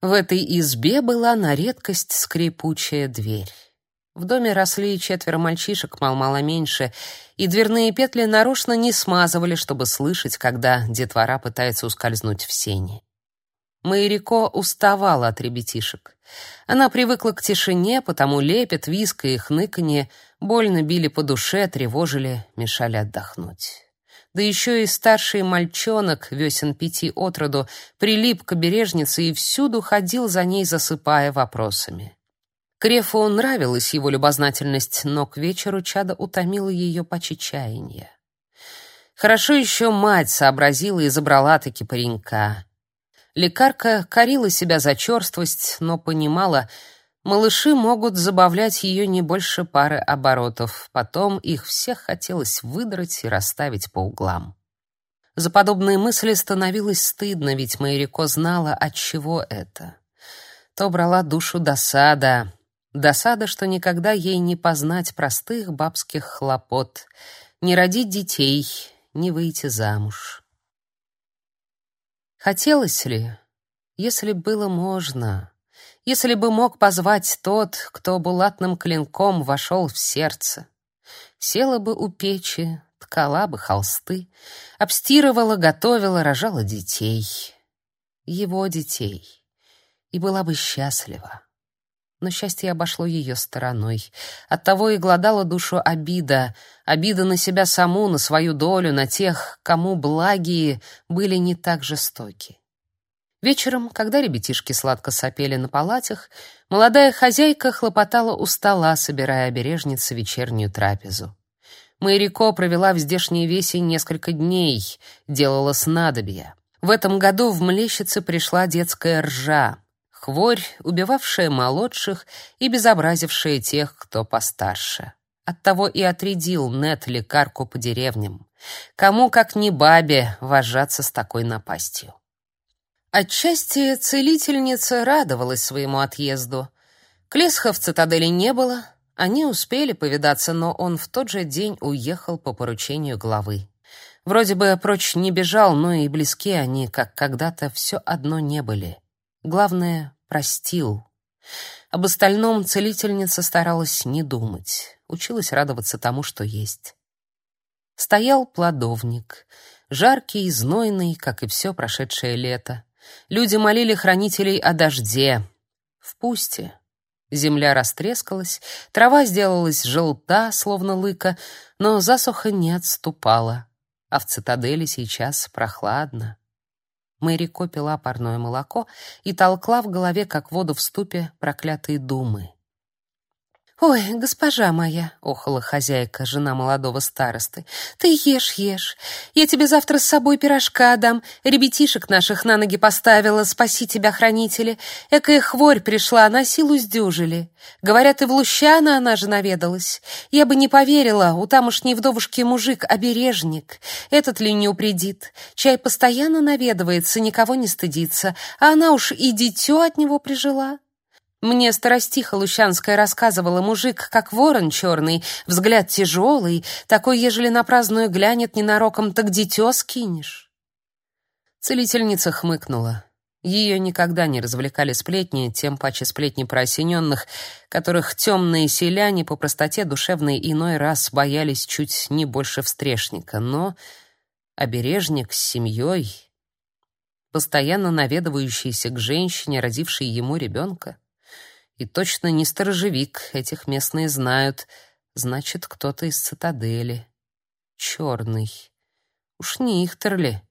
В этой избе была на редкость скрипучая дверь. В доме росли четверо мальчишек, мал-мало меньше, и дверные петли нарочно не смазывали, чтобы слышать, когда детвора пытается ускользнуть в сени. Майрико уставала от ребятишек. Она привыкла к тишине, потому лепет, виск и хныканье больно били по душе, тревожили, мешали отдохнуть. Да еще и старший мальчонок, весен пяти от роду, прилип к обережнице и всюду ходил за ней, засыпая вопросами. Крефу нравилась его любознательность, но к вечеру чада утомило ее почти чаяние. Хорошо еще мать сообразила и забрала-таки паренька. Лекарка корила себя за черствость, но понимала, малыши могут забавлять ее не больше пары оборотов. Потом их всех хотелось выдрать и расставить по углам. За подобные мысли становилось стыдно, ведь Майрико знала, от чего это. То брала душу досада, Досада, что никогда ей не познать простых бабских хлопот, не родить детей, не выйти замуж. Хотелось ли, если было можно, если бы мог позвать тот, кто булатным клинком вошел в сердце, села бы у печи, ткала бы холсты, обстирывала, готовила, рожала детей, его детей, и была бы счастлива. Но счастье обошло ее стороной. Оттого и гладала душу обида, обида на себя саму, на свою долю, на тех, кому благие были не так жестоки. Вечером, когда ребятишки сладко сопели на палатях, молодая хозяйка хлопотала у стола, собирая обережницы вечернюю трапезу. Майрико провела в здешней весе несколько дней, делала снадобья. В этом году в Млещице пришла детская ржа, Хворь, убивавшая молодших и безобразившая тех, кто постарше. Оттого и отрядил Нет лекарку по деревням. Кому, как не бабе, вожаться с такой напастью. Отчасти целительница радовалась своему отъезду. Клесха в цитадели не было, они успели повидаться, но он в тот же день уехал по поручению главы. Вроде бы прочь не бежал, но и близки они, как когда-то, все одно не были. Главное, простил. Об остальном целительница старалась не думать, училась радоваться тому, что есть. Стоял плодовник, жаркий и знойный, как и все прошедшее лето. Люди молили хранителей о дожде. В пусте. Земля растрескалась, трава сделалась желта, словно лыка, но засуха не отступала. А в цитадели сейчас прохладно. Мэрико пила парное молоко и толкла в голове, как воду в ступе, проклятые думы. «Ой, госпожа моя!» — охала хозяйка, жена молодого старосты. «Ты ешь, ешь. Я тебе завтра с собой пирожка дам. Ребятишек наших на ноги поставила, спаси тебя, хранители. Экая хворь пришла, на силу сдюжили. Говорят, и в Лущана она же наведалась. Я бы не поверила, у тамошней вдовушки мужик обережник. Этот ли не упредит? Чай постоянно наведывается, никого не стыдится, а она уж и дитё от него прижила». Мне старостиха Лущанская рассказывала, мужик, как ворон черный, взгляд тяжелый, такой, ежели на праздную глянет ненароком, так дитё скинешь. Целительница хмыкнула. Ее никогда не развлекали сплетни, тем паче сплетни про осененных, которых темные селяне по простоте душевной иной раз боялись чуть не больше встрешника. Но обережник с семьей, постоянно наведывающийся к женщине, родившей ему ребенка, и точно не сторожевик, этих местные знают. Значит, кто-то из цитадели. Черный. Уж не Ихтер ли?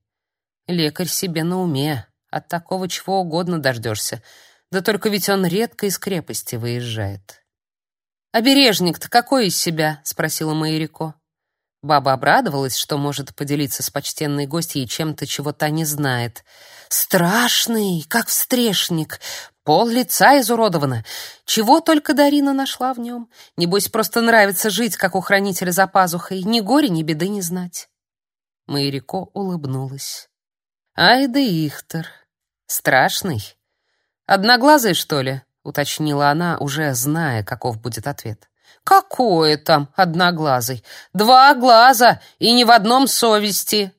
Лекарь себе на уме. От такого чего угодно дождешься. Да только ведь он редко из крепости выезжает. «Обережник-то какой из себя?» — спросила Майрико. Баба обрадовалась, что может поделиться с почтенной гостьей чем-то, чего та не знает. «Страшный, как встрешник, Пол лица изуродовано. Чего только Дарина нашла в нем. Небось, просто нравится жить, как у хранителя за пазухой. Ни горя, ни беды не знать. Майрико улыбнулась. Ай да Ихтер. Страшный. Одноглазый, что ли? Уточнила она, уже зная, каков будет ответ. Какое там одноглазый? Два глаза, и ни в одном совести.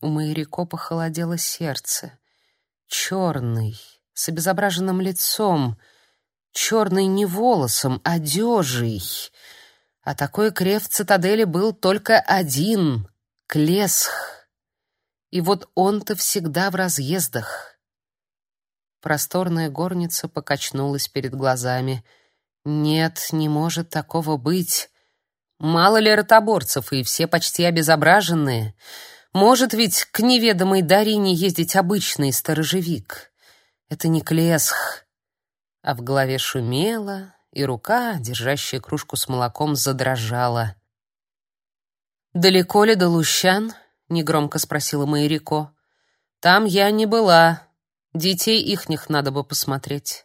У Майрико похолодело сердце. черный, с обезображенным лицом, черный не волосом, а. А такой крев цитадели был только один — Клесх. И вот он-то всегда в разъездах. Просторная горница покачнулась перед глазами. Нет, не может такого быть. Мало ли ротоборцев, и все почти обезображенные. Может ведь к неведомой Дарине ездить обычный сторожевик. Это не Клесх. А в голове шумело, и рука, держащая кружку с молоком, задрожала. «Далеко ли до Лущан?» — негромко спросила Майрико. «Там я не была. Детей ихних надо бы посмотреть».